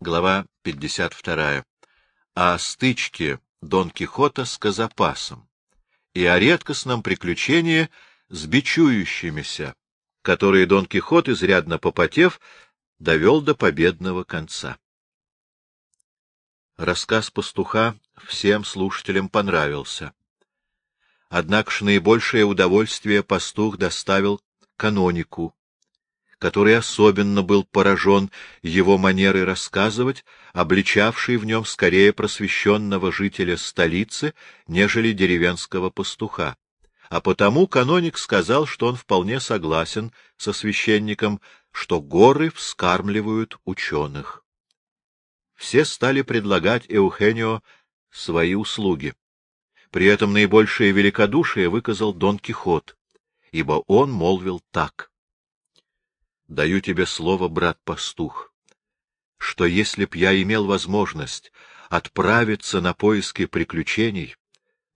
Глава 52. О стычке Дон Кихота с Казапасом и о редкостном приключении с бичующимися, которые Дон Кихот, изрядно попотев, довел до победного конца. Рассказ пастуха всем слушателям понравился. Однако ж наибольшее удовольствие пастух доставил канонику, который особенно был поражен его манерой рассказывать, обличавший в нем скорее просвещенного жителя столицы, нежели деревенского пастуха. А потому каноник сказал, что он вполне согласен со священником, что горы вскармливают ученых. Все стали предлагать Эухенио свои услуги. При этом наибольшее великодушие выказал Дон Кихот, ибо он молвил так. Даю тебе слово, брат-пастух, что если б я имел возможность отправиться на поиски приключений,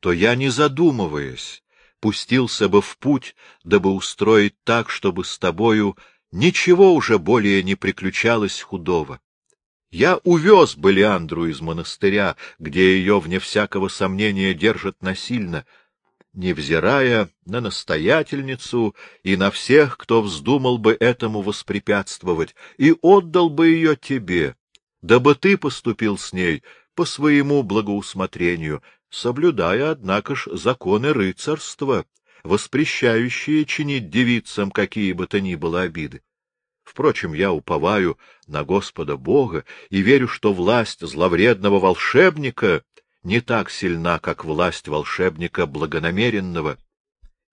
то я, не задумываясь, пустился бы в путь, дабы устроить так, чтобы с тобою ничего уже более не приключалось худого. Я увез бы Леандру из монастыря, где ее, вне всякого сомнения, держат насильно, — невзирая на настоятельницу и на всех, кто вздумал бы этому воспрепятствовать, и отдал бы ее тебе, дабы ты поступил с ней по своему благоусмотрению, соблюдая, однако ж, законы рыцарства, воспрещающие чинить девицам какие бы то ни было обиды. Впрочем, я уповаю на Господа Бога и верю, что власть зловредного волшебника не так сильна, как власть волшебника благонамеренного,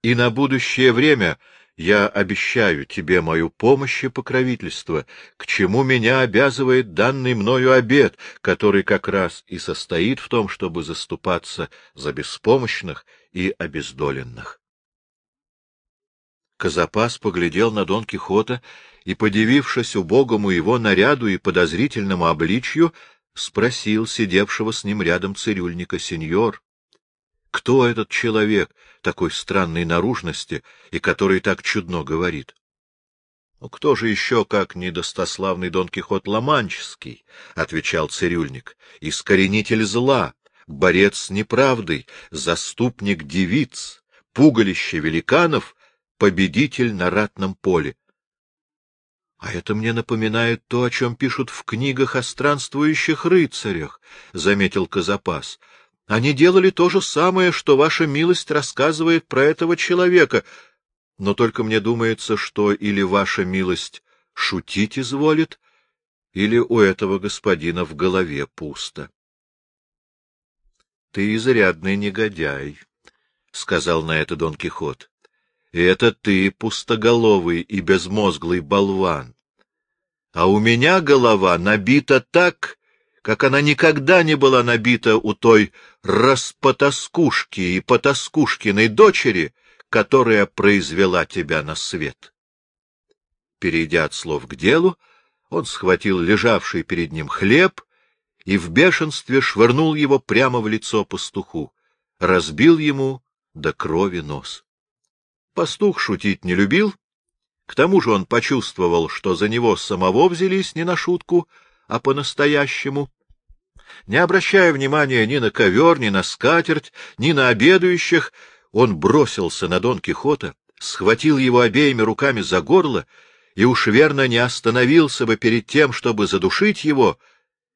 и на будущее время я обещаю тебе мою помощь и покровительство, к чему меня обязывает данный мною обет, который как раз и состоит в том, чтобы заступаться за беспомощных и обездоленных. Казапас поглядел на Дон Кихота и, подивившись убогому его наряду и подозрительному обличью, спросил сидевшего с ним рядом цирюльника сеньор, кто этот человек такой странной наружности и который так чудно говорит? — Ну, кто же еще, как недостославный Дон Кихот Ломанческий, — отвечал цирюльник, — искоренитель зла, борец с неправдой, заступник девиц, пугалище великанов, победитель на ратном поле. — А это мне напоминает то, о чем пишут в книгах о странствующих рыцарях, — заметил Казапас. — Они делали то же самое, что ваша милость рассказывает про этого человека, но только мне думается, что или ваша милость шутить изволит, или у этого господина в голове пусто. — Ты изрядный негодяй, — сказал на это Дон Кихот. Это ты, пустоголовый и безмозглый болван. А у меня голова набита так, как она никогда не была набита у той распотаскушки и потаскушкиной дочери, которая произвела тебя на свет. Перейдя от слов к делу, он схватил лежавший перед ним хлеб и в бешенстве швырнул его прямо в лицо пастуху, разбил ему до крови нос. Пастух шутить не любил. К тому же он почувствовал, что за него самого взялись не на шутку, а по-настоящему. Не обращая внимания ни на ковер, ни на скатерть, ни на обедающих, он бросился на Дон Кихота, схватил его обеими руками за горло и уж верно не остановился бы перед тем, чтобы задушить его,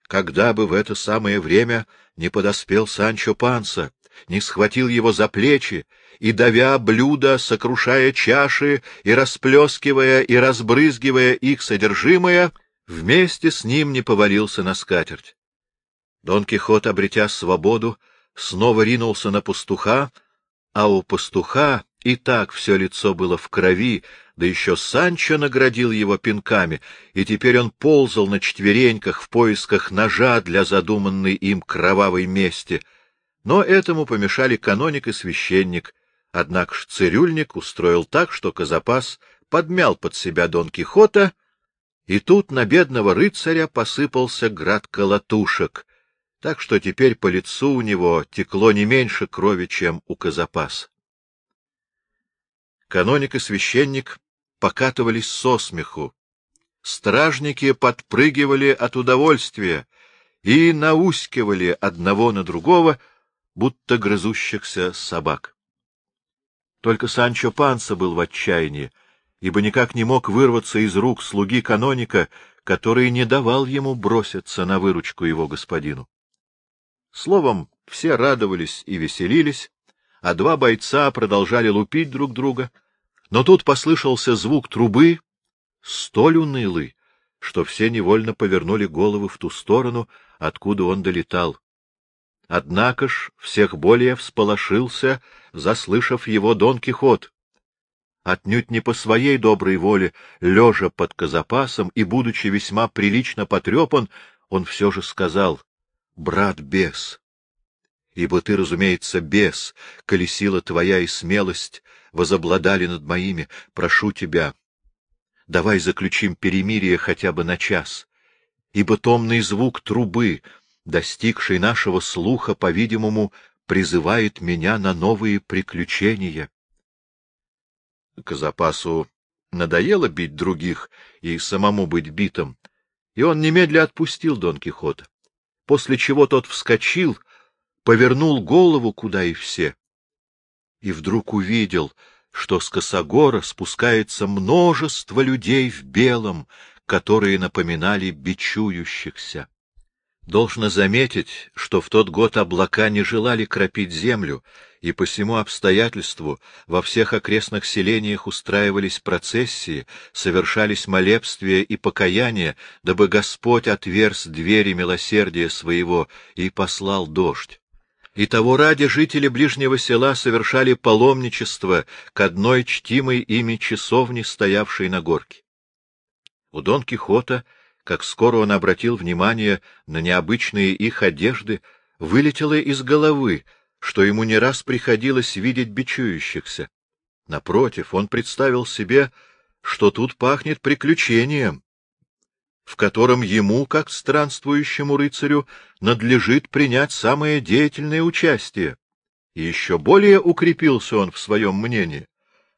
когда бы в это самое время не подоспел Санчо Панса, не схватил его за плечи и, давя блюда, сокрушая чаши и расплескивая и разбрызгивая их содержимое, вместе с ним не повалился на скатерть. Дон Кихот, обретя свободу, снова ринулся на пастуха, а у пастуха и так все лицо было в крови, да еще Санчо наградил его пинками, и теперь он ползал на четвереньках в поисках ножа для задуманной им кровавой мести. Но этому помешали каноник и священник, Однако ж цирюльник устроил так, что Казапас подмял под себя Дон Кихота, и тут на бедного рыцаря посыпался град колотушек, так что теперь по лицу у него текло не меньше крови, чем у Казапаса. Каноник и священник покатывались со смеху, Стражники подпрыгивали от удовольствия и наускивали одного на другого, будто грызущихся собак. Только Санчо Панса был в отчаянии, ибо никак не мог вырваться из рук слуги каноника, который не давал ему броситься на выручку его господину. Словом, все радовались и веселились, а два бойца продолжали лупить друг друга, но тут послышался звук трубы, столь унылый, что все невольно повернули головы в ту сторону, откуда он долетал. Однако ж всех более всполошился, заслышав его Дон Кихот. Отнюдь не по своей доброй воле, лежа под казапасом и будучи весьма прилично потрепан, он все же сказал — Брат бес, ибо ты, разумеется, бес, коли твоя и смелость возобладали над моими, прошу тебя, давай заключим перемирие хотя бы на час, ибо томный звук трубы, достигший нашего слуха, по-видимому, призывает меня на новые приключения. Казапасу надоело бить других и самому быть битым, и он немедля отпустил Дон Кихота, после чего тот вскочил, повернул голову, куда и все, и вдруг увидел, что с Косогора спускается множество людей в белом, которые напоминали бичующихся. Должно заметить, что в тот год облака не желали кропить землю, и по всему обстоятельству во всех окрестных селениях устраивались процессии, совершались молебствия и покаяния, дабы Господь отверз двери милосердия своего и послал дождь и того ради жители ближнего села совершали паломничество к одной чтимой ими часовне, стоявшей на горке. У Дон Кихота, как скоро он обратил внимание на необычные их одежды, вылетело из головы, что ему не раз приходилось видеть бичующихся. Напротив, он представил себе, что тут пахнет приключением, в котором ему, как странствующему рыцарю, надлежит принять самое деятельное участие. И еще более укрепился он в своем мнении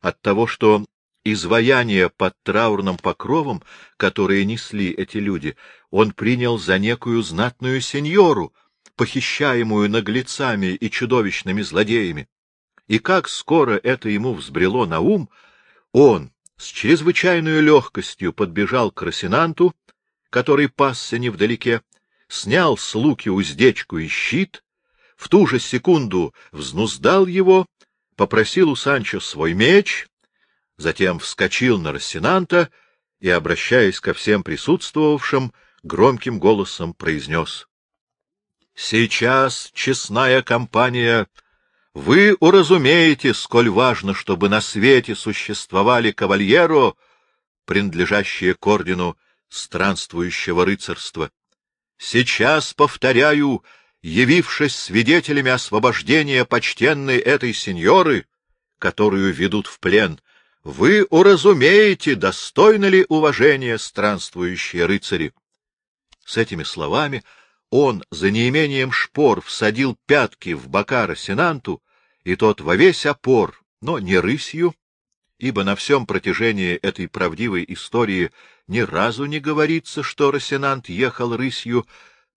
от того, что изваяния под траурным покровом, которые несли эти люди, он принял за некую знатную сеньору, похищаемую наглецами и чудовищными злодеями. И как скоро это ему взбрело на ум, он с чрезвычайной легкостью подбежал к Росинанту который пасся невдалеке, снял с луки уздечку и щит, в ту же секунду взнуздал его, попросил у Санчо свой меч, затем вскочил на Рассенанта и, обращаясь ко всем присутствовавшим, громким голосом произнес. — Сейчас, честная компания, вы уразумеете, сколь важно, чтобы на свете существовали кавальеро, принадлежащие к ордену странствующего рыцарства. Сейчас, повторяю, явившись свидетелями освобождения почтенной этой сеньоры, которую ведут в плен, вы уразумеете, достойны ли уважения странствующие рыцари. С этими словами он за неимением шпор всадил пятки в бока Росинанту, и тот во весь опор, но не рысью, ибо на всем протяжении этой правдивой истории ни разу не говорится, что Росинант ехал рысью,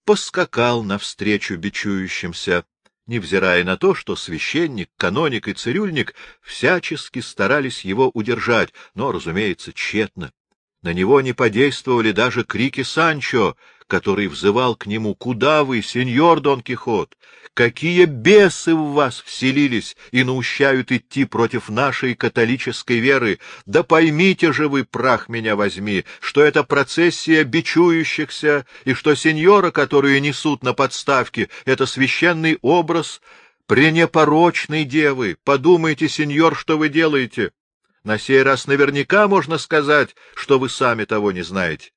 поскакал навстречу бичующимся, невзирая на то, что священник, каноник и цирюльник всячески старались его удержать, но, разумеется, тщетно. На него не подействовали даже крики Санчо, который взывал к нему «Куда вы, сеньор Дон Кихот? Какие бесы в вас вселились и наущают идти против нашей католической веры? Да поймите же вы, прах меня возьми, что это процессия бичующихся, и что сеньора, которую несут на подставке, это священный образ пренепорочной девы. Подумайте, сеньор, что вы делаете. На сей раз наверняка можно сказать, что вы сами того не знаете.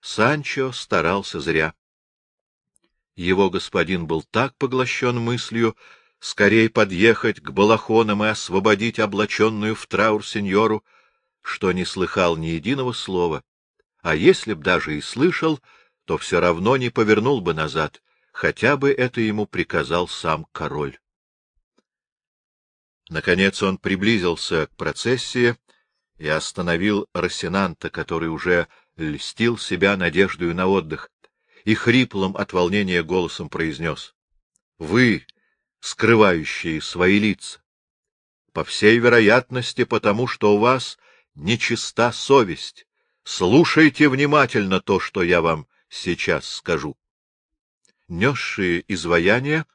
Санчо старался зря. Его господин был так поглощен мыслью скорее подъехать к балахонам и освободить облаченную в траур сеньору, что не слыхал ни единого слова, а если б даже и слышал, то все равно не повернул бы назад, хотя бы это ему приказал сам король. Наконец он приблизился к процессии и остановил Росинанта, который уже льстил себя надеждою на отдых и хриплым от волнения голосом произнес. — Вы, скрывающие свои лица, по всей вероятности потому, что у вас нечиста совесть, слушайте внимательно то, что я вам сейчас скажу. Несшие изваяния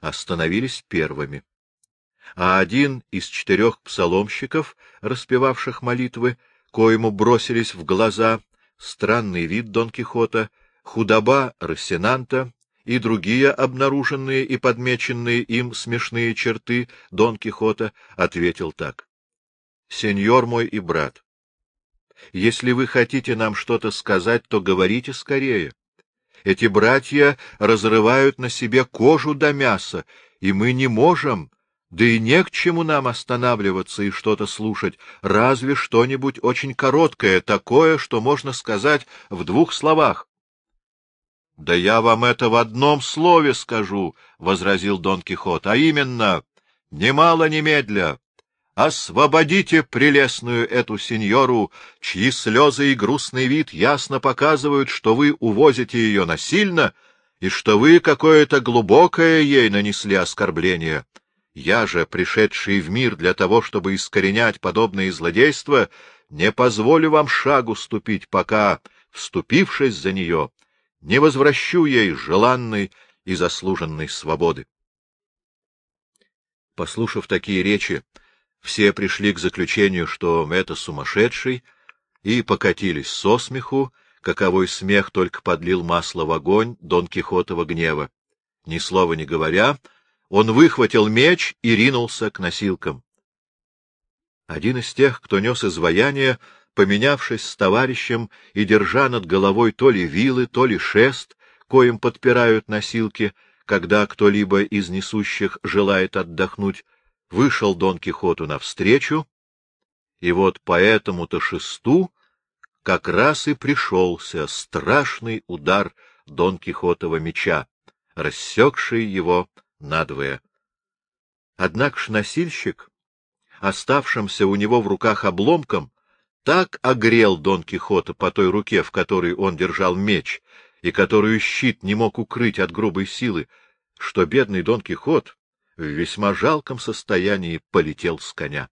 остановились первыми а один из четырех псаломщиков, распевавших молитвы, коему бросились в глаза странный вид Дон Кихота, худоба Рассенанта и другие обнаруженные и подмеченные им смешные черты Дон Кихота, ответил так. — Сеньор мой и брат, если вы хотите нам что-то сказать, то говорите скорее. Эти братья разрывают на себе кожу до мяса, и мы не можем да и не к чему нам останавливаться и что-то слушать, разве что-нибудь очень короткое, такое, что можно сказать в двух словах. — Да я вам это в одном слове скажу, — возразил Дон Кихот, — а именно, немало немедля, освободите прелестную эту сеньору, чьи слезы и грустный вид ясно показывают, что вы увозите ее насильно и что вы какое-то глубокое ей нанесли оскорбление. — я же, пришедший в мир для того, чтобы искоренять подобные злодейства, не позволю вам шагу ступить, пока, вступившись за нее, не возвращу ей желанной и заслуженной свободы. Послушав такие речи, все пришли к заключению, что это сумасшедший, и покатились со смеху, каковой смех только подлил масло в огонь Дон Кихотова гнева. Ни слова не говоря, он выхватил меч и ринулся к носилкам. Один из тех, кто нес изваяние, поменявшись с товарищем и держа над головой то ли вилы, то ли шест, коим подпирают носилки, когда кто-либо из несущих желает отдохнуть, вышел Дон Кихоту навстречу, и вот по этому-то шесту как раз и пришелся страшный удар Дон Кихотова меча, рассекший его надвое. Однако ж носильщик, оставшимся у него в руках обломком, так огрел Дон Кихота по той руке, в которой он держал меч, и которую щит не мог укрыть от грубой силы, что бедный Дон Кихот в весьма жалком состоянии полетел с коня.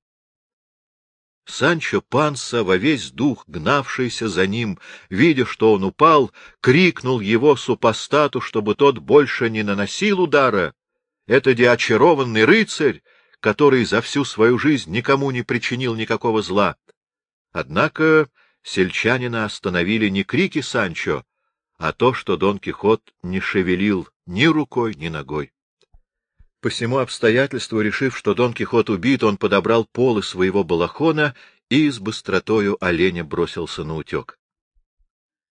Санчо Панса, во весь дух гнавшийся за ним, видя, что он упал, крикнул его супостату, чтобы тот больше не наносил удара, это деочарованный рыцарь, который за всю свою жизнь никому не причинил никакого зла. Однако сельчанина остановили не крики Санчо, а то, что Дон Кихот не шевелил ни рукой, ни ногой. По всему обстоятельству, решив, что Дон Кихот убит, он подобрал полы своего балахона и с быстротою оленя бросился на утек.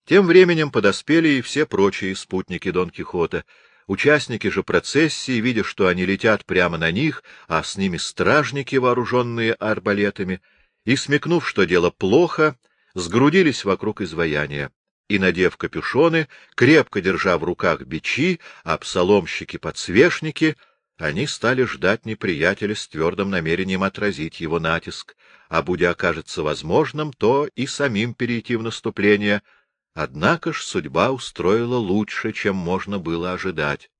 Тем временем подоспели и все прочие спутники Дон Кихота, Участники же процессии, видя, что они летят прямо на них, а с ними стражники, вооруженные арбалетами, и, смекнув, что дело плохо, сгрудились вокруг изваяния и, надев капюшоны, крепко держа в руках бичи, а псаломщики-подсвечники, они стали ждать неприятеля с твердым намерением отразить его натиск, а, будя окажется возможным, то и самим перейти в наступление — Однако ж судьба устроила лучше, чем можно было ожидать,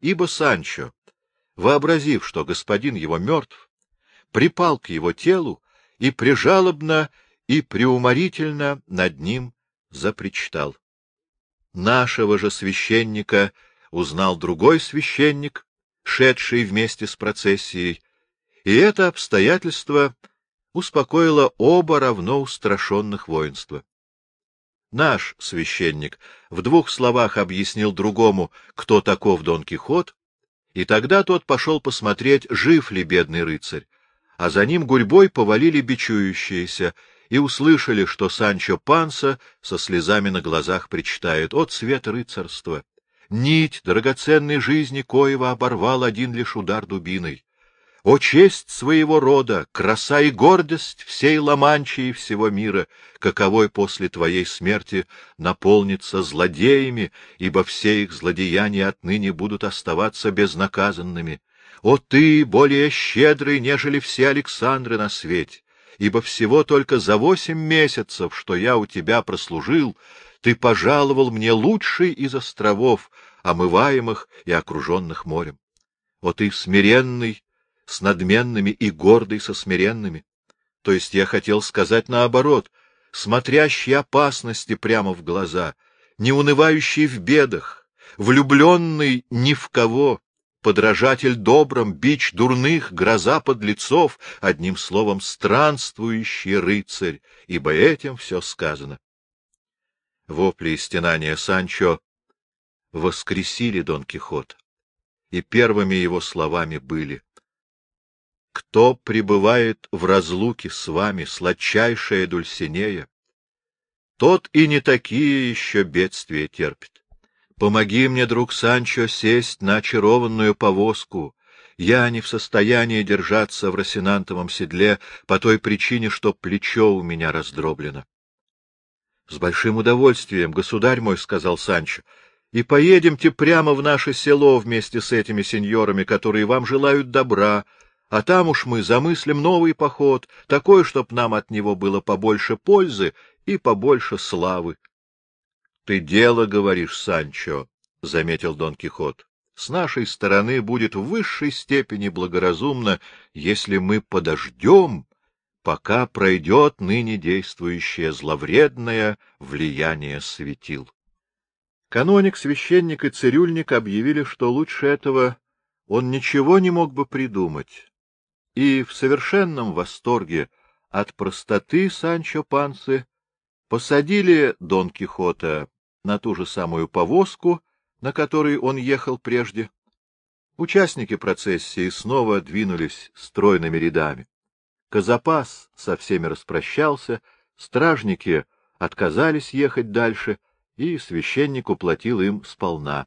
ибо Санчо, вообразив, что господин его мертв, припал к его телу и прижалобно и преуморительно над ним запричитал. Нашего же священника узнал другой священник, шедший вместе с процессией, и это обстоятельство успокоило оба равно устрашенных воинства. Наш священник в двух словах объяснил другому, кто таков Дон Кихот, и тогда тот пошел посмотреть, жив ли бедный рыцарь, а за ним гурьбой повалили бичующиеся и услышали, что Санчо Панса со слезами на глазах причитает «От свет рыцарства! Нить драгоценной жизни коего оборвал один лишь удар дубиной! О честь своего рода, краса и гордость всей Ламанчи всего мира, каковой после твоей смерти наполнится злодеями, ибо все их злодеяния отныне будут оставаться безнаказанными. О ты, более щедрый, нежели все Александры на свете! ибо всего только за восемь месяцев, что я у тебя прослужил, ты пожаловал мне лучший из островов, омываемых и окруженных морем. Вот ты смиренный с надменными и гордый со смиренными. То есть я хотел сказать наоборот, смотрящий опасности прямо в глаза, не унывающий в бедах, влюбленный ни в кого, подражатель добрым, бич дурных, гроза подлецов, одним словом, странствующий рыцарь, ибо этим все сказано. Вопли и стенания Санчо воскресили Дон Кихота, и первыми его словами были «Кто пребывает в разлуке с вами, сладчайшая Дульсинея, тот и не такие еще бедствия терпит. Помоги мне, друг Санчо, сесть на очарованную повозку. Я не в состоянии держаться в росинантовом седле по той причине, что плечо у меня раздроблено. — С большим удовольствием, государь мой, — сказал Санчо, — и поедемте прямо в наше село вместе с этими сеньорами, которые вам желают добра, а там уж мы замыслим новый поход, такой, чтоб нам от него было побольше пользы и побольше славы. — Ты дело говоришь, Санчо, — заметил Дон Кихот. — С нашей стороны будет в высшей степени благоразумно, если мы подождем, пока пройдет ныне действующее зловредное влияние светил. Каноник, священник и цирюльник объявили, что лучше этого он ничего не мог бы придумать, и в совершенном восторге от простоты Санчо Пансы посадили Дон Кихота на ту же самую повозку, на которой он ехал прежде. Участники процессии снова двинулись стройными рядами. Казапас со всеми распрощался, стражники отказались ехать дальше, и священник уплатил им сполна.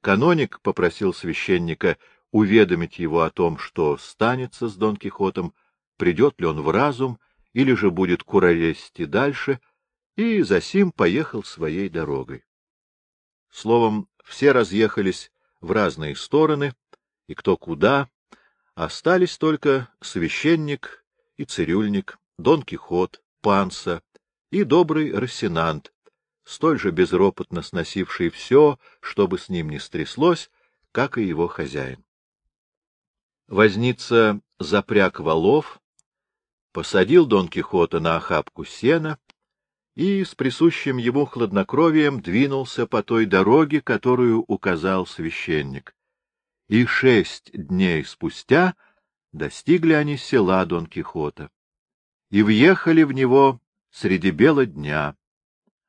Каноник попросил священника уведомить его о том, что станется с Дон Кихотом, придет ли он в разум, или же будет куролезть дальше — и засим поехал своей дорогой. Словом, все разъехались в разные стороны, и кто куда, остались только священник и цирюльник, Дон Кихот, Панса и добрый Рассенант, столь же безропотно сносивший все, что бы с ним ни стряслось, как и его хозяин. Возница запряг валов, посадил Дон Кихота на охапку сена и с присущим ему хладнокровием двинулся по той дороге, которую указал священник. И шесть дней спустя достигли они села Дон Кихота и въехали в него среди бела дня,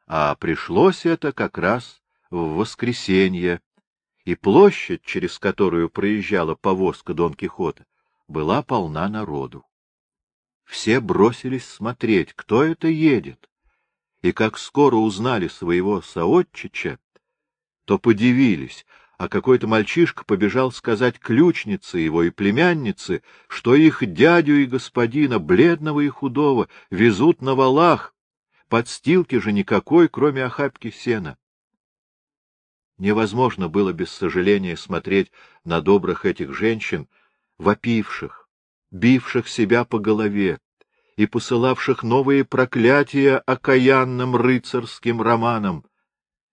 а пришлось это как раз в воскресенье, и площадь, через которую проезжала повозка Дон Кихота, была полна народу. Все бросились смотреть, кто это едет и как скоро узнали своего соотчича, то подивились, а какой-то мальчишка побежал сказать ключнице его и племяннице, что их дядю и господина, бледного и худого, везут на валах, подстилки же никакой, кроме охапки сена. Невозможно было без сожаления смотреть на добрых этих женщин, вопивших, бивших себя по голове, и посылавших новые проклятия окаянным рыцарским романам.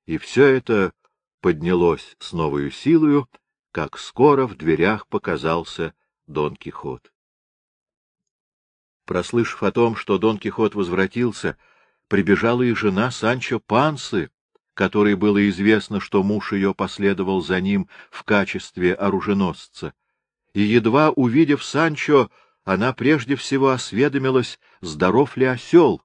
И все это поднялось с новою силою, как скоро в дверях показался Дон Кихот. Прослышав о том, что Дон Кихот возвратился, прибежала и жена Санчо Пансы, которой было известно, что муж ее последовал за ним в качестве оруженосца, и, едва увидев Санчо, она прежде всего осведомилась, здоров ли осел.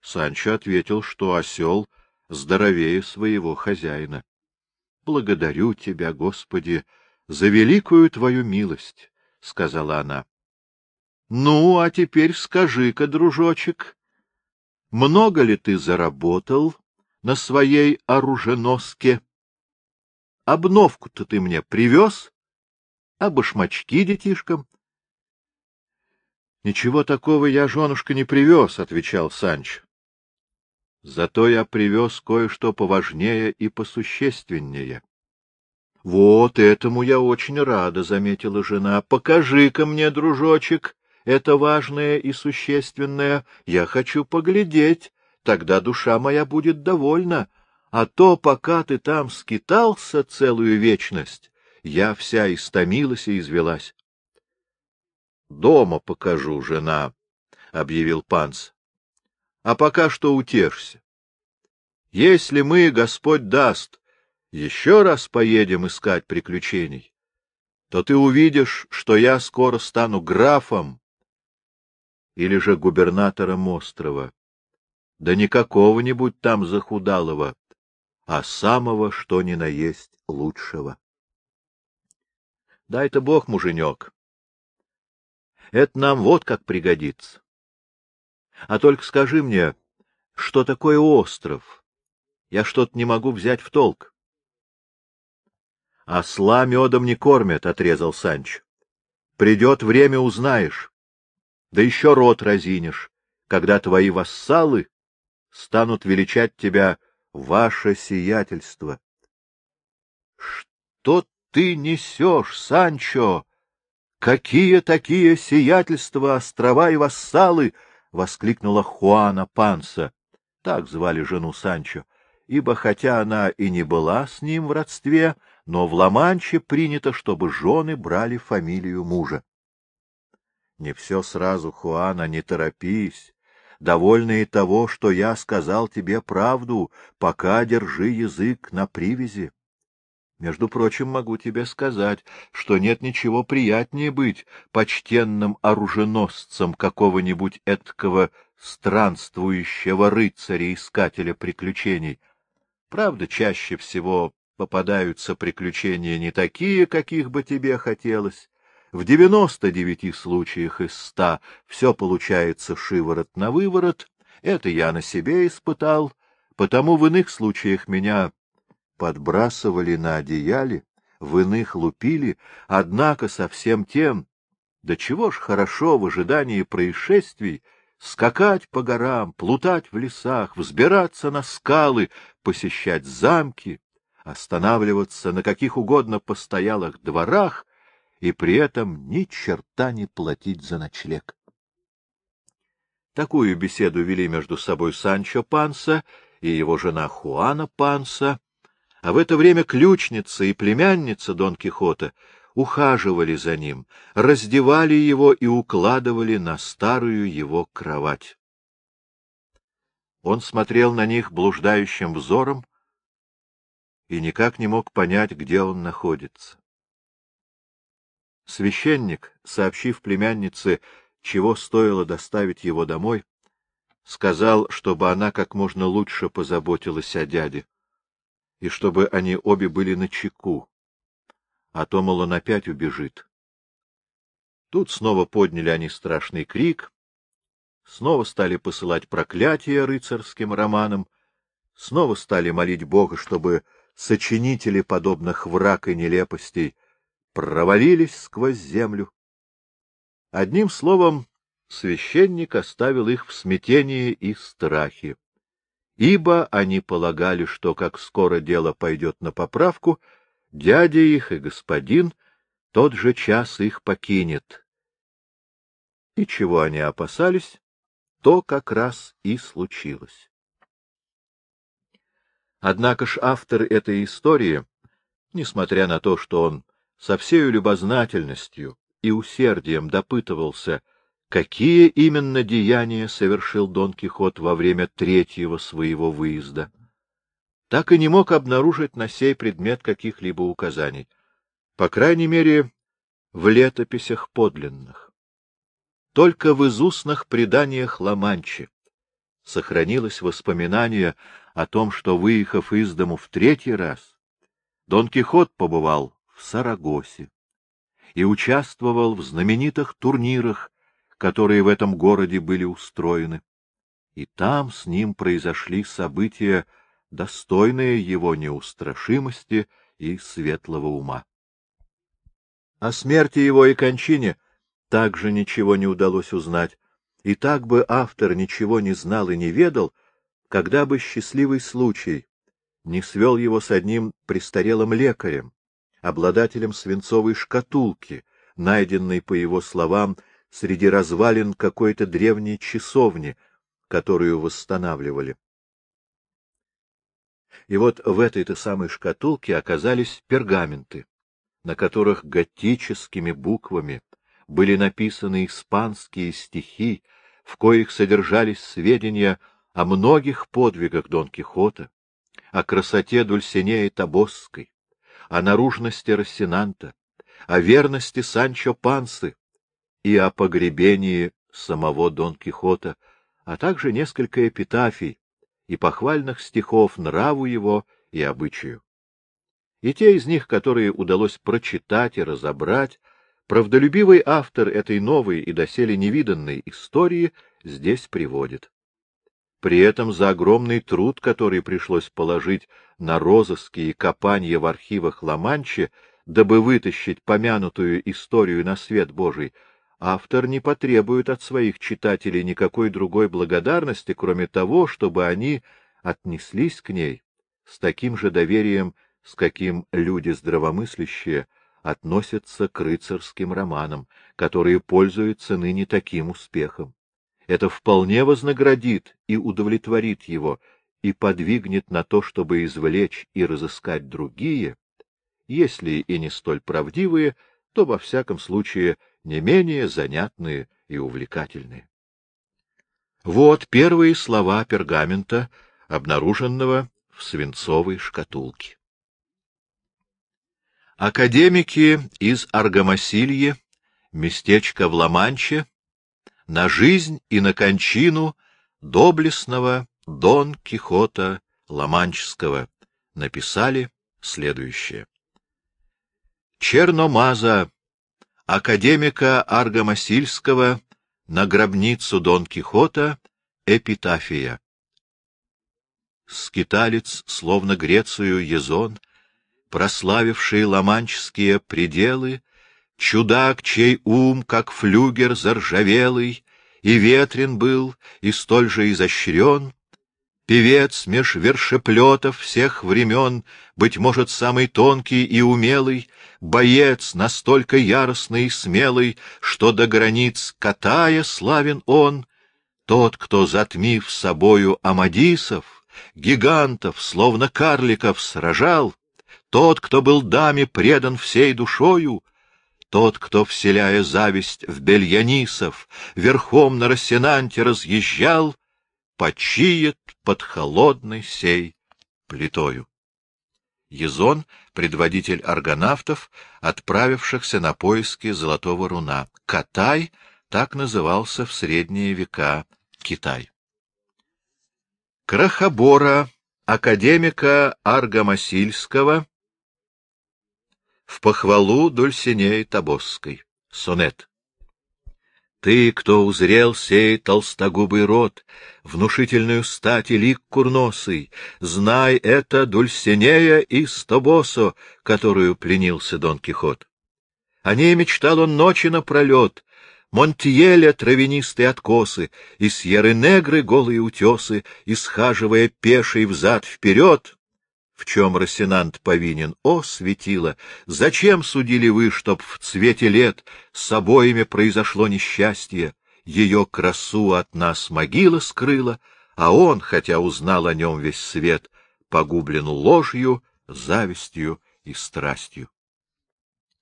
Санчо ответил, что осел здоровее своего хозяина. — Благодарю тебя, Господи, за великую твою милость, — сказала она. — Ну, а теперь скажи-ка, дружочек, много ли ты заработал на своей оруженоске? Обновку-то ты мне привез, а башмачки детишкам? —— Ничего такого я, женушка, не привез, — отвечал Санч. — Зато я привез кое-что поважнее и посущественнее. — Вот этому я очень рада, — заметила жена. — Покажи-ка мне, дружочек, это важное и существенное, я хочу поглядеть, тогда душа моя будет довольна, а то, пока ты там скитался целую вечность, я вся истомилась и извелась. — Дома покажу, жена, — объявил Панц. — А пока что утешься. Если мы, Господь даст, еще раз поедем искать приключений, то ты увидишь, что я скоро стану графом или же губернатором острова. Да не какого-нибудь там захудалого, а самого, что ни на есть, лучшего. Дай-то бог, муженек. Это нам вот как пригодится. А только скажи мне, что такое остров? Я что-то не могу взять в толк. — Осла медом не кормят, — отрезал Санч. — Придет время, узнаешь. Да еще рот разинешь, когда твои вассалы станут величать тебя ваше сиятельство. — Что ты несешь, Санчо? Какие такие сиятельства, острова и вассалы? — воскликнула Хуана Панса. Так звали жену Санчо, ибо хотя она и не была с ним в родстве, но в Ла-Манче принято, чтобы жены брали фамилию мужа. — Не все сразу, Хуана, не торопись. Довольно и того, что я сказал тебе правду, пока держи язык на привязи. Между прочим, могу тебе сказать, что нет ничего приятнее быть почтенным оруженосцем какого-нибудь эткого странствующего рыцаря-искателя приключений. Правда, чаще всего попадаются приключения не такие, каких бы тебе хотелось. В девяносто девяти случаях из ста все получается шиворот на выворот. Это я на себе испытал, потому в иных случаях меня подбрасывали на одеяле, в иных лупили, однако со всем тем, да чего ж хорошо в ожидании происшествий скакать по горам, плутать в лесах, взбираться на скалы, посещать замки, останавливаться на каких угодно постоялых дворах и при этом ни черта не платить за ночлег. Такую беседу вели между собой Санчо Панса и его жена Хуана Панса, а в это время ключница и племянница Дон Кихота ухаживали за ним, раздевали его и укладывали на старую его кровать. Он смотрел на них блуждающим взором и никак не мог понять, где он находится. Священник, сообщив племяннице, чего стоило доставить его домой, сказал, чтобы она как можно лучше позаботилась о дяде и чтобы они обе были на чеку, а то, мол, он опять убежит. Тут снова подняли они страшный крик, снова стали посылать проклятия рыцарским романам, снова стали молить Бога, чтобы сочинители подобных враг и нелепостей провалились сквозь землю. Одним словом, священник оставил их в смятении и страхе ибо они полагали, что как скоро дело пойдет на поправку, дядя их и господин тот же час их покинет. И чего они опасались, то как раз и случилось. Однако ж автор этой истории, несмотря на то, что он со всею любознательностью и усердием допытывался какие именно деяния совершил Дон Кихот во время третьего своего выезда. Так и не мог обнаружить на сей предмет каких-либо указаний, по крайней мере, в летописях подлинных. Только в изустных преданиях Ламанчи сохранилось воспоминание о том, что, выехав из дому в третий раз, Дон Кихот побывал в Сарагосе и участвовал в знаменитых турнирах которые в этом городе были устроены. И там с ним произошли события, достойные его неустрашимости и светлого ума. О смерти его и кончине также ничего не удалось узнать, и так бы автор ничего не знал и не ведал, когда бы счастливый случай не свел его с одним престарелым лекарем, обладателем свинцовой шкатулки, найденной, по его словам, среди развалин какой-то древней часовни, которую восстанавливали. И вот в этой-то самой шкатулке оказались пергаменты, на которых готическими буквами были написаны испанские стихи, в коих содержались сведения о многих подвигах Дон Кихота, о красоте Дульсинеи Табосской, о наружности Рассенанта, о верности Санчо Пансы и о погребении самого Дон Кихота, а также несколько эпитафий и похвальных стихов нраву его и обычаю. И те из них, которые удалось прочитать и разобрать, правдолюбивый автор этой новой и доселе невиданной истории здесь приводит. При этом за огромный труд, который пришлось положить на розыски и копанье в архивах Ла-Манчи, дабы вытащить помянутую историю на свет Божий, автор не потребует от своих читателей никакой другой благодарности, кроме того, чтобы они отнеслись к ней с таким же доверием, с каким люди здравомыслящие относятся к рыцарским романам, которые пользуются ныне таким успехом это вполне вознаградит и удовлетворит его, и подвигнет на то, чтобы извлечь и разыскать другие, если и не столь правдивые, то, во всяком случае, не менее занятные и увлекательные. Вот первые слова пергамента, обнаруженного в свинцовой шкатулке. Академики из Аргамасильи, местечко в Ла-Манче, на жизнь и на кончину доблестного Дон Кихота Ламанческого написали следующее. Черномаза, академика Аргамасильского, на гробницу Дон Кихота эпитафия. Скиталец, словно Грецию Езон, прославивший ламанческие пределы, Чудак, чей ум, как флюгер заржавелый, И ветрен был, и столь же изощрен, Певец меж вершеплетов всех времен, Быть может, самый тонкий и умелый, Боец настолько яростный и смелый, Что до границ катая славен он, Тот, кто, затмив собою Амадисов, Гигантов, словно карликов, сражал, Тот, кто был даме предан всей душою, тот, кто, вселяя зависть в бельянисов, верхом на Рассенанте разъезжал, почиет под холодной сей плитою. Езон — предводитель аргонавтов, отправившихся на поиски золотого руна. Катай — так назывался в средние века Китай. Крахобора, академика Аргамасильского, в похвалу Дульсинеи Табосской. Сонет. Ты, кто узрел сей толстогубый рот, внушительную стать и лик курносый, знай, это Дульсинея из Тобосо, которую пленился Дон Кихот. О ней мечтал он ночи напролет, Монтьеля травянистые откосы, и Сьерры-Негры голые утесы, исхаживая пеший взад-вперед, в чем Рассенант повинен? О, светило! Зачем судили вы, чтоб в цвете лет с обоими произошло несчастье? Ее красу от нас могила скрыла, а он, хотя узнал о нем весь свет, погублен ложью, завистью и страстью.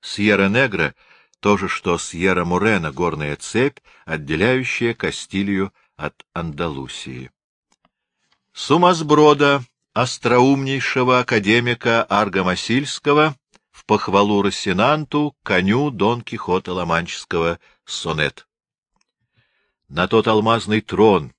Сьерра-Негра — то же, что Сьерра-Мурена — горная цепь, отделяющая Кастилью от Андалусии. Сумасброда остроумнейшего академика Аргамасильского в похвалу Рассенанту, коню Дон Кихота Ломанческого, сонет. На тот алмазный трон,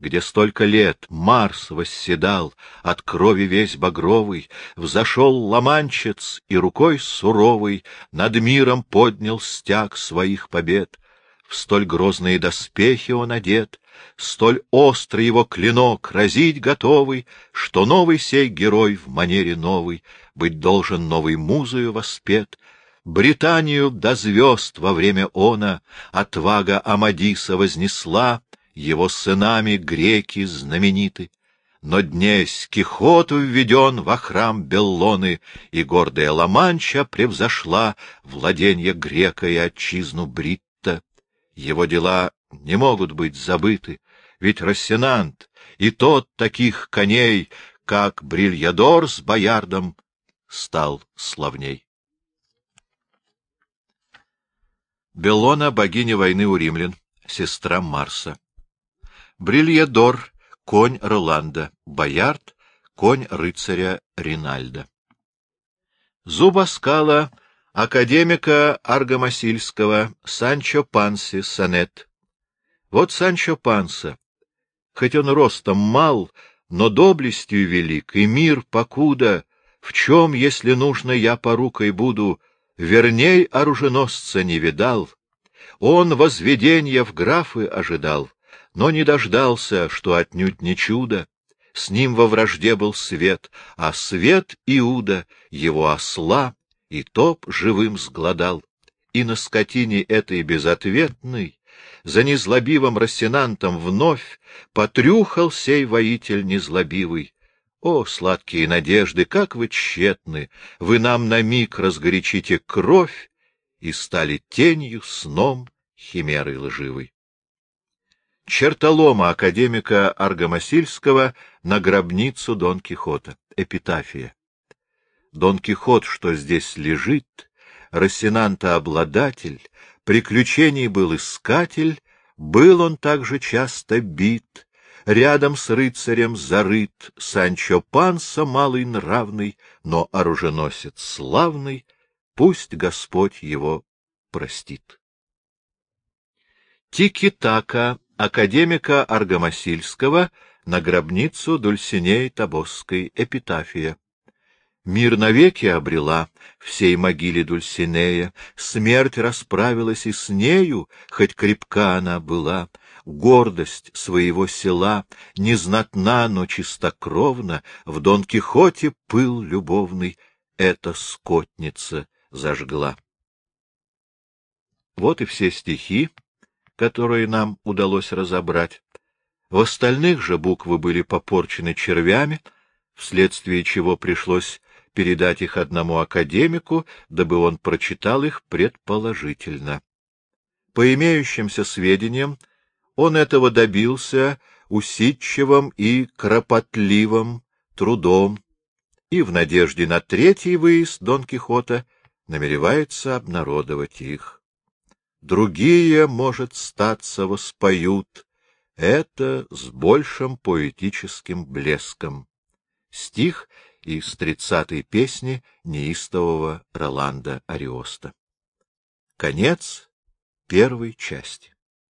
где столько лет Марс восседал, от крови весь багровый, взошел ломанчец и рукой суровой над миром поднял стяг своих побед. В столь грозные доспехи он одет, столь острый его клинок разить готовый, что новый сей герой в манере новой быть должен новой музою воспет, Британию до звезд во время она отвага Амадиса вознесла, его сынами греки знамениты. Но днесь Кихот введен во храм Беллоны, и гордая Ламанча превзошла владенье грека и отчизну Брит Его дела не могут быть забыты, ведь Рассенант и тот таких коней, как Брильядор с Боярдом, стал славней. Беллона — богиня войны у римлян, сестра Марса. Брильядор — конь Роланда, Боярд — конь рыцаря Ринальда. Зубаскала — академика Аргамасильского, Санчо Панси, сонет. Вот Санчо Панса, хоть он ростом мал, но доблестью велик, и мир покуда, в чем, если нужно, я порукой буду, верней оруженосца не видал. Он возведения в графы ожидал, но не дождался, что отнюдь не чудо. С ним во вражде был свет, а свет Иуда, его осла, и топ живым сгладал. И на скотине этой безответной, за незлобивым рассенантом вновь, потрюхал сей воитель незлобивый, о, сладкие надежды, как вы тщетны! Вы нам на миг разгорячите кровь и стали тенью, сном, химерой лживой. Чертолома академика Аргамасильского на гробницу Дон Кихота. Эпитафия. Дон Кихот, что здесь лежит, Рассенанта обладатель, приключений был искатель, был он также часто бит, Рядом с рыцарем зарыт Санчо Панса, малый нравный, но оруженосец славный, пусть Господь его простит. Тики-така академика Аргамасильского на гробницу Дульсинеи Тобосской эпитафия. Мир навеки обрела всей могиле Дульсинея, смерть расправилась и с нею, хоть крепка она была, гордость своего села, незнатна, но чистокровна, в Дон Кихоте пыл любовный эта скотница зажгла. Вот и все стихи, которые нам удалось разобрать. В остальных же буквы были попорчены червями, вследствие чего пришлось передать их одному академику, дабы он прочитал их предположительно. По имеющимся сведениям, он этого добился усидчивым и кропотливым трудом, и в надежде на третий выезд Дон Кихота намеревается обнародовать их. Другие, может, статься воспоют это с большим поэтическим блеском. Стих из тридцатой песни неистового Роланда Ариоста. Конец первой части.